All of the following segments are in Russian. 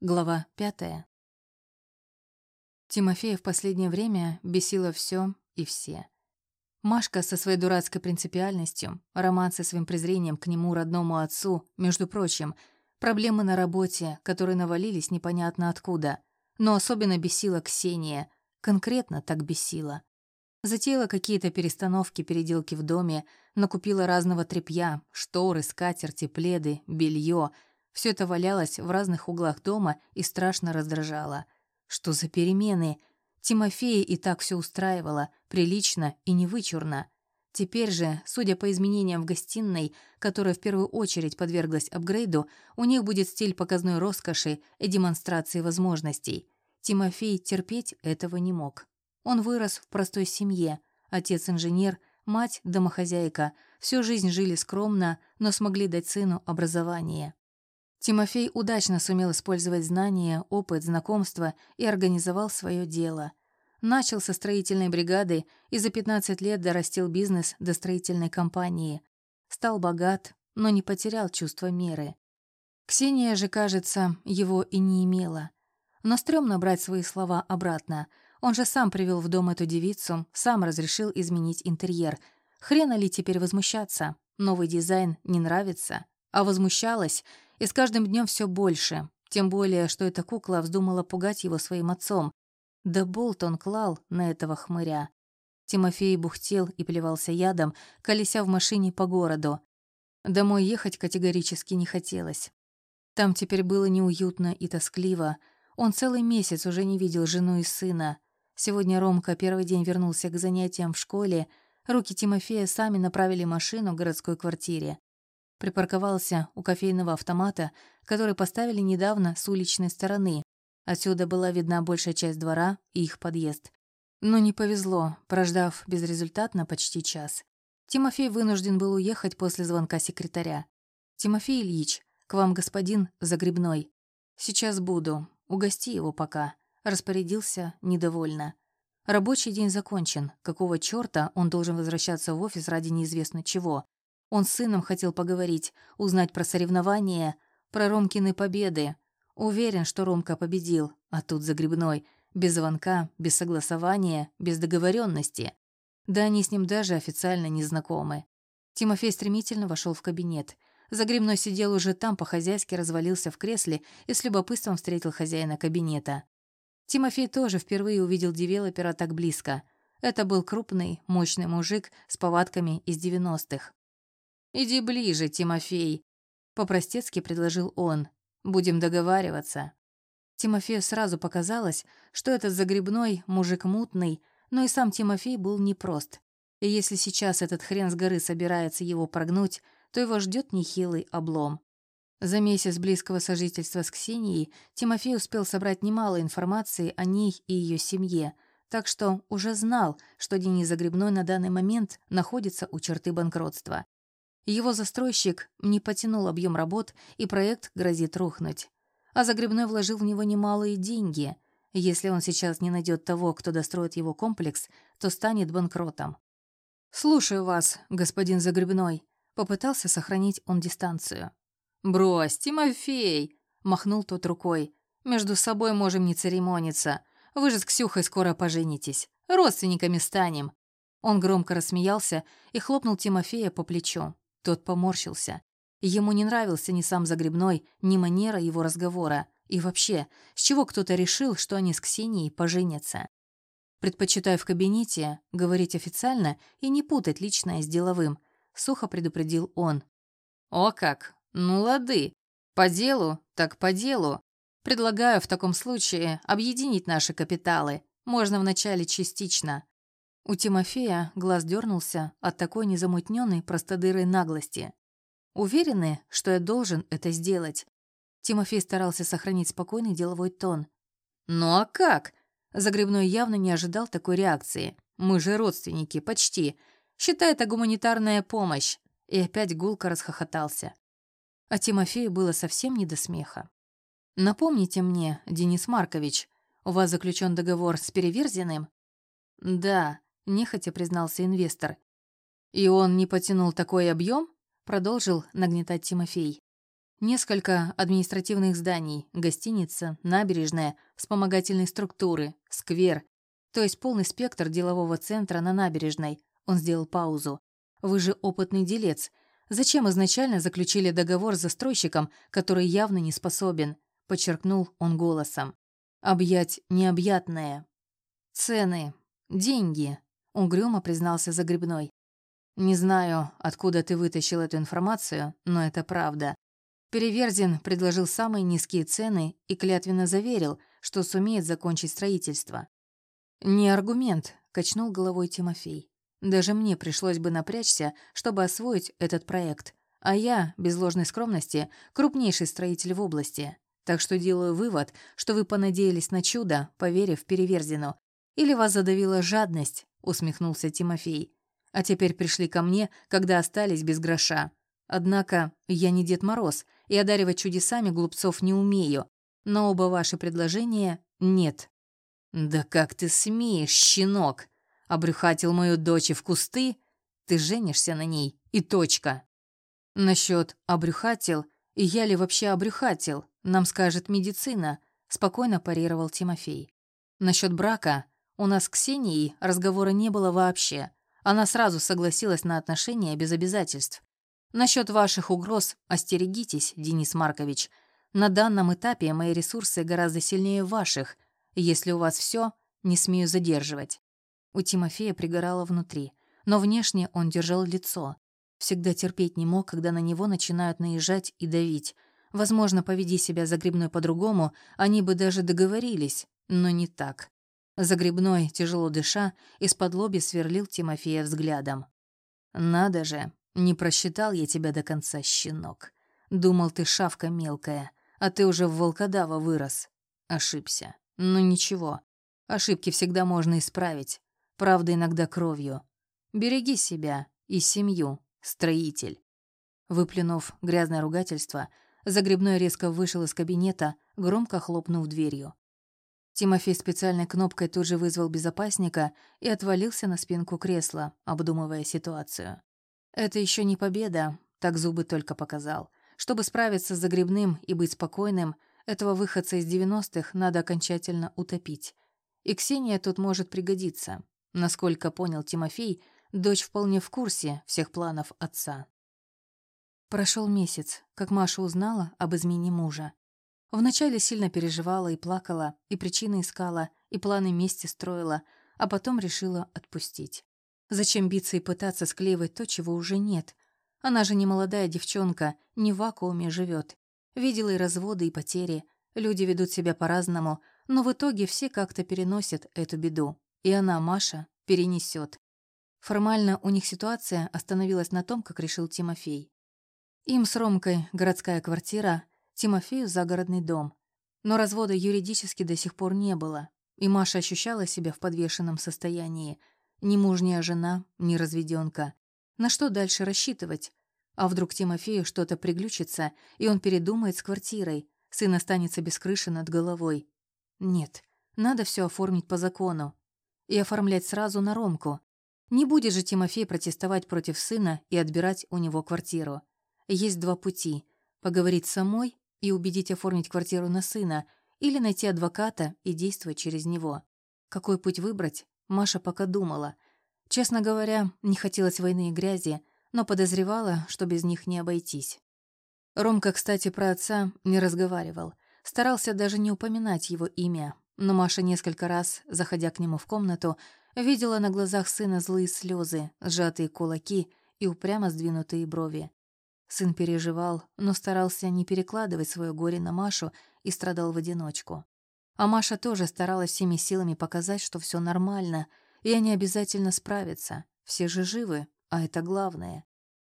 Глава пятая. Тимофея в последнее время бесило все и все. Машка со своей дурацкой принципиальностью, роман со своим презрением к нему, родному отцу, между прочим, проблемы на работе, которые навалились непонятно откуда. Но особенно бесила Ксения, конкретно так бесила. Затеяла какие-то перестановки, переделки в доме, накупила разного тряпья, шторы, скатерти, пледы, белье — все это валялось в разных углах дома и страшно раздражало. Что за перемены? Тимофея и так все устраивало, прилично и невычурно. Теперь же, судя по изменениям в гостиной, которая в первую очередь подверглась апгрейду, у них будет стиль показной роскоши и демонстрации возможностей. Тимофей терпеть этого не мог. Он вырос в простой семье. Отец инженер, мать домохозяйка. Всю жизнь жили скромно, но смогли дать сыну образование. Тимофей удачно сумел использовать знания, опыт, знакомства и организовал свое дело. Начал со строительной бригады и за 15 лет дорастил бизнес до строительной компании. Стал богат, но не потерял чувство меры. Ксения же, кажется, его и не имела. Но стрёмно брать свои слова обратно. Он же сам привел в дом эту девицу, сам разрешил изменить интерьер. Хрена ли теперь возмущаться? Новый дизайн не нравится? А возмущалась — и с каждым днем все больше. Тем более, что эта кукла вздумала пугать его своим отцом. Да болт он клал на этого хмыря. Тимофей бухтел и плевался ядом, колеся в машине по городу. Домой ехать категорически не хотелось. Там теперь было неуютно и тоскливо. Он целый месяц уже не видел жену и сына. Сегодня Ромка первый день вернулся к занятиям в школе. Руки Тимофея сами направили машину к городской квартире. Припарковался у кофейного автомата, который поставили недавно с уличной стороны. Отсюда была видна большая часть двора и их подъезд. Но не повезло, прождав безрезультатно почти час. Тимофей вынужден был уехать после звонка секретаря. «Тимофей Ильич, к вам господин Загребной. Сейчас буду. Угости его пока», — распорядился недовольно. Рабочий день закончен. Какого чёрта он должен возвращаться в офис ради неизвестно чего? Он с сыном хотел поговорить, узнать про соревнования, про Ромкины победы. Уверен, что Ромка победил, а тут загребной. Без звонка, без согласования, без договоренности. Да они с ним даже официально не знакомы. Тимофей стремительно вошел в кабинет. Загребной сидел уже там, по-хозяйски развалился в кресле и с любопытством встретил хозяина кабинета. Тимофей тоже впервые увидел девелопера так близко. Это был крупный, мощный мужик с повадками из девяностых. «Иди ближе, Тимофей», — по-простецки предложил он. «Будем договариваться». Тимофею сразу показалось, что этот загребной мужик мутный, но и сам Тимофей был непрост. И если сейчас этот хрен с горы собирается его прогнуть, то его ждет нехилый облом. За месяц близкого сожительства с Ксенией Тимофей успел собрать немало информации о ней и ее семье, так что уже знал, что Денис Загребной на данный момент находится у черты банкротства. Его застройщик не потянул объем работ, и проект грозит рухнуть. А Загребной вложил в него немалые деньги. Если он сейчас не найдет того, кто достроит его комплекс, то станет банкротом. «Слушаю вас, господин Загребной», — попытался сохранить он дистанцию. «Брось, Тимофей!» — махнул тот рукой. «Между собой можем не церемониться. Вы же с Ксюхой скоро поженитесь. Родственниками станем». Он громко рассмеялся и хлопнул Тимофея по плечу. Тот поморщился. Ему не нравился ни сам Загребной, ни манера его разговора. И вообще, с чего кто-то решил, что они с Ксенией поженятся? Предпочитаю в кабинете говорить официально и не путать личное с деловым, сухо предупредил он. О как! Ну лады. По делу, так по делу. Предлагаю в таком случае объединить наши капиталы. Можно вначале частично, у Тимофея глаз дернулся от такой незамутненной простодырой наглости. Уверены, что я должен это сделать? Тимофей старался сохранить спокойный деловой тон. «Ну а как?» Загребной явно не ожидал такой реакции. «Мы же родственники, почти. Считай это гуманитарная помощь». И опять гулко расхохотался. А Тимофею было совсем не до смеха. «Напомните мне, Денис Маркович, у вас заключен договор с Переверзиным?» «Да», нехотя признался инвестор. «И он не потянул такой объем?» — продолжил нагнетать Тимофей. Несколько административных зданий, гостиница, набережная, вспомогательные структуры, сквер, то есть полный спектр делового центра на набережной. Он сделал паузу. Вы же опытный делец. Зачем изначально заключили договор с застройщиком, который явно не способен? Подчеркнул он голосом. Объять необъятное. Цены. Деньги. Угрюмо признался Загребной. Не знаю, откуда ты вытащил эту информацию, но это правда. Переверзин предложил самые низкие цены и клятвенно заверил, что сумеет закончить строительство. «Не аргумент», — качнул головой Тимофей. «Даже мне пришлось бы напрячься, чтобы освоить этот проект. А я, без ложной скромности, крупнейший строитель в области. Так что делаю вывод, что вы понадеялись на чудо, поверив Переверзину. Или вас задавила жадность», — усмехнулся Тимофей. «А теперь пришли ко мне, когда остались без гроша. Однако я не Дед Мороз, и одаривать чудесами глупцов не умею. Но оба ваши предложения нет». «Да как ты смеешь, щенок! Обрюхатил мою дочь в кусты? Ты женишься на ней, и точка!» «Насчет обрюхатил, и я ли вообще обрюхатил, нам скажет медицина», — спокойно парировал Тимофей. «Насчет брака у нас с Ксенией разговора не было вообще. Она сразу согласилась на отношения без обязательств. Насчет ваших угроз остерегитесь, Денис Маркович. На данном этапе мои ресурсы гораздо сильнее ваших — если у вас все, не смею задерживать». У Тимофея пригорало внутри, но внешне он держал лицо. Всегда терпеть не мог, когда на него начинают наезжать и давить. Возможно, поведи себя Загребной по-другому, они бы даже договорились, но не так. Загребной, тяжело дыша, из-под лоби сверлил Тимофея взглядом. «Надо же, не просчитал я тебя до конца, щенок. Думал, ты шавка мелкая, а ты уже в волкодава вырос. Ошибся. Ну ничего, ошибки всегда можно исправить. Правда, иногда кровью. Береги себя и семью, строитель. Выплюнув грязное ругательство, Загребной резко вышел из кабинета, громко хлопнув дверью. Тимофей специальной кнопкой тут же вызвал безопасника и отвалился на спинку кресла, обдумывая ситуацию. Это еще не победа, так зубы только показал. Чтобы справиться с Загребным и быть спокойным, этого выходца из 90-х надо окончательно утопить. И Ксения тут может пригодиться. Насколько понял Тимофей, дочь вполне в курсе всех планов отца. Прошел месяц, как Маша узнала об измене мужа. Вначале сильно переживала и плакала, и причины искала, и планы мести строила, а потом решила отпустить. Зачем биться и пытаться склеивать то, чего уже нет? Она же не молодая девчонка, не в вакууме живет. Видела и разводы, и потери. Люди ведут себя по-разному, но в итоге все как-то переносят эту беду. И она, Маша, перенесет. Формально у них ситуация остановилась на том, как решил Тимофей. Им с Ромкой городская квартира, Тимофею загородный дом. Но развода юридически до сих пор не было, и Маша ощущала себя в подвешенном состоянии. Ни мужняя жена, ни разведенка. На что дальше рассчитывать? А вдруг Тимофею что-то приглючится, и он передумает с квартирой, сын останется без крыши над головой. Нет, надо все оформить по закону. И оформлять сразу на Ромку. Не будет же Тимофей протестовать против сына и отбирать у него квартиру. Есть два пути — поговорить самой и убедить оформить квартиру на сына, или найти адвоката и действовать через него. Какой путь выбрать, Маша пока думала. Честно говоря, не хотелось войны и грязи, но подозревала, что без них не обойтись. Ромка, кстати, про отца не разговаривал, старался даже не упоминать его имя, но Маша несколько раз, заходя к нему в комнату, видела на глазах сына злые слезы, сжатые кулаки и упрямо сдвинутые брови. Сын переживал, но старался не перекладывать свое горе на Машу и страдал в одиночку. А Маша тоже старалась всеми силами показать, что все нормально, и они обязательно справятся. Все же живы, а это главное.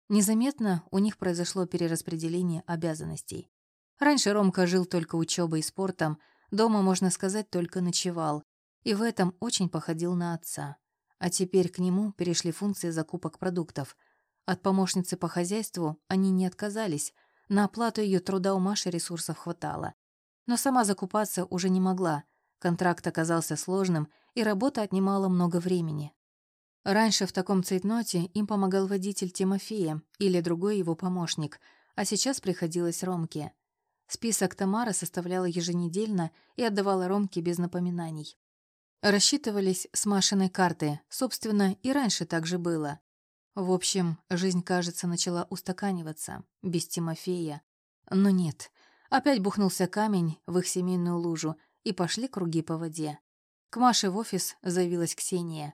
Незаметно у них произошло перераспределение обязанностей. Раньше Ромка жил только учебой и спортом, дома, можно сказать, только ночевал, и в этом очень походил на отца. А теперь к нему перешли функции закупок продуктов. От помощницы по хозяйству они не отказались, на оплату ее труда у Маши ресурсов хватало. Но сама закупаться уже не могла, контракт оказался сложным, и работа отнимала много времени. Раньше в таком цейтноте им помогал водитель Тимофея или другой его помощник, а сейчас приходилось Ромке. Список Тамара составляла еженедельно и отдавала Ромке без напоминаний. Рассчитывались с Машиной карты, собственно, и раньше так же было. В общем, жизнь, кажется, начала устаканиваться, без Тимофея. Но нет, опять бухнулся камень в их семейную лужу, и пошли круги по воде. К Маше в офис заявилась Ксения.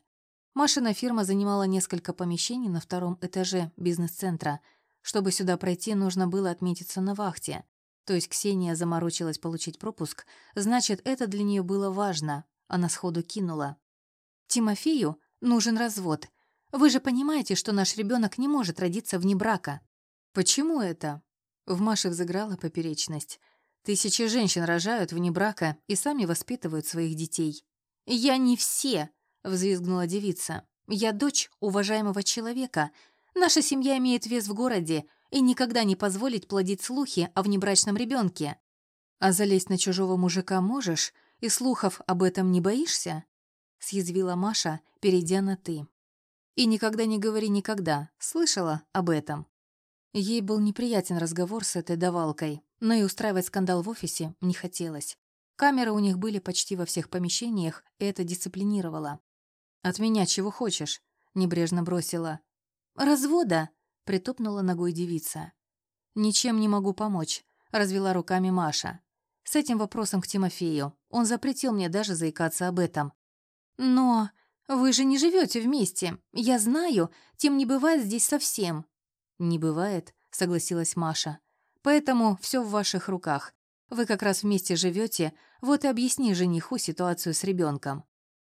Машина фирма занимала несколько помещений на втором этаже бизнес-центра. Чтобы сюда пройти, нужно было отметиться на вахте. То есть Ксения заморочилась получить пропуск, значит, это для нее было важно. Она сходу кинула. «Тимофею нужен развод. Вы же понимаете, что наш ребенок не может родиться вне брака». «Почему это?» В Маше взыграла поперечность. «Тысячи женщин рожают вне брака и сами воспитывают своих детей». «Я не все», — взвизгнула девица. «Я дочь уважаемого человека. Наша семья имеет вес в городе и никогда не позволит плодить слухи о внебрачном ребенке. А залезть на чужого мужика можешь, и слухов об этом не боишься?» — съязвила Маша, перейдя на «ты». И никогда не говори никогда. Слышала об этом?» Ей был неприятен разговор с этой давалкой, но и устраивать скандал в офисе не хотелось. Камеры у них были почти во всех помещениях, и это дисциплинировало. «От меня чего хочешь?» — небрежно бросила. «Развода!» — притопнула ногой девица. «Ничем не могу помочь», — развела руками Маша. «С этим вопросом к Тимофею. Он запретил мне даже заикаться об этом». «Но «Вы же не живете вместе. Я знаю, тем не бывает здесь совсем». «Не бывает», — согласилась Маша. «Поэтому все в ваших руках. Вы как раз вместе живете, вот и объясни жениху ситуацию с ребенком».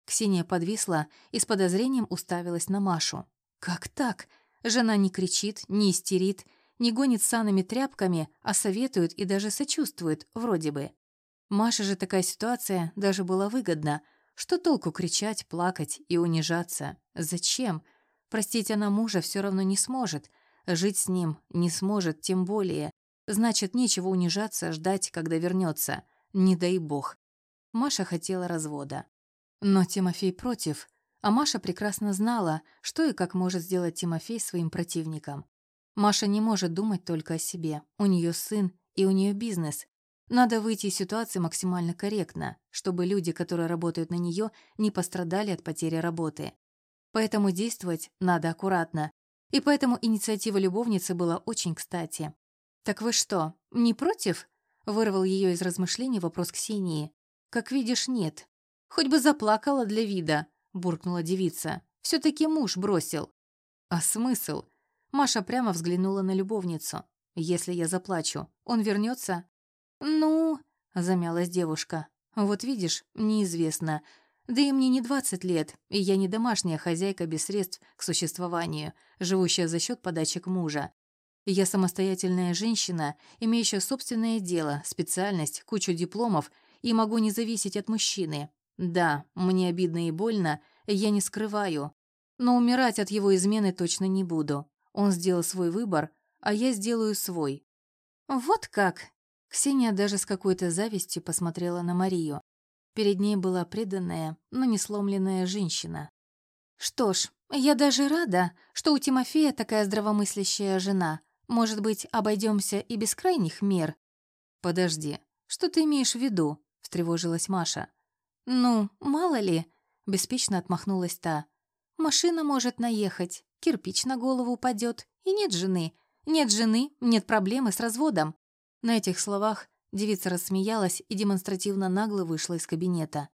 Ксения подвисла и с подозрением уставилась на Машу. «Как так? Жена не кричит, не истерит, не гонит санами тряпками, а советует и даже сочувствует, вроде бы. Маше же такая ситуация даже была выгодна, что толку кричать, плакать и унижаться? Зачем? Простить она мужа все равно не сможет. Жить с ним не сможет, тем более. Значит, нечего унижаться, ждать, когда вернется. Не дай бог. Маша хотела развода. Но Тимофей против. А Маша прекрасно знала, что и как может сделать Тимофей своим противником. Маша не может думать только о себе. У нее сын и у нее бизнес. Надо выйти из ситуации максимально корректно, чтобы люди, которые работают на нее, не пострадали от потери работы. Поэтому действовать надо аккуратно. И поэтому инициатива любовницы была очень кстати. «Так вы что, не против?» — вырвал ее из размышлений вопрос Ксении. «Как видишь, нет. Хоть бы заплакала для вида», — буркнула девица. «Все-таки муж бросил». «А смысл?» Маша прямо взглянула на любовницу. «Если я заплачу, он вернется, «Ну...» — замялась девушка. «Вот видишь, неизвестно. Да и мне не двадцать лет, и я не домашняя хозяйка без средств к существованию, живущая за счет подачек мужа. Я самостоятельная женщина, имеющая собственное дело, специальность, кучу дипломов и могу не зависеть от мужчины. Да, мне обидно и больно, я не скрываю. Но умирать от его измены точно не буду. Он сделал свой выбор, а я сделаю свой». «Вот как!» Ксения даже с какой-то завистью посмотрела на Марию. Перед ней была преданная, но не сломленная женщина. «Что ж, я даже рада, что у Тимофея такая здравомыслящая жена. Может быть, обойдемся и без крайних мер?» «Подожди, что ты имеешь в виду?» — встревожилась Маша. «Ну, мало ли», — беспечно отмахнулась та. «Машина может наехать, кирпич на голову упадет, и нет жены. Нет жены, нет проблемы с разводом. На этих словах девица рассмеялась и демонстративно нагло вышла из кабинета.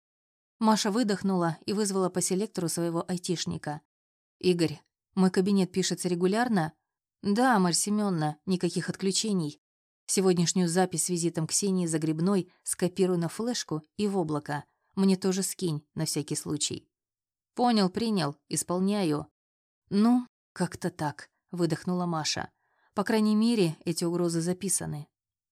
Маша выдохнула и вызвала по селектору своего айтишника. «Игорь, мой кабинет пишется регулярно?» «Да, Марь Семёновна, никаких отключений. Сегодняшнюю запись с визитом Ксении Загребной скопируй на флешку и в облако. Мне тоже скинь, на всякий случай». «Понял, принял, исполняю». «Ну, как-то так», — выдохнула Маша. «По крайней мере, эти угрозы записаны.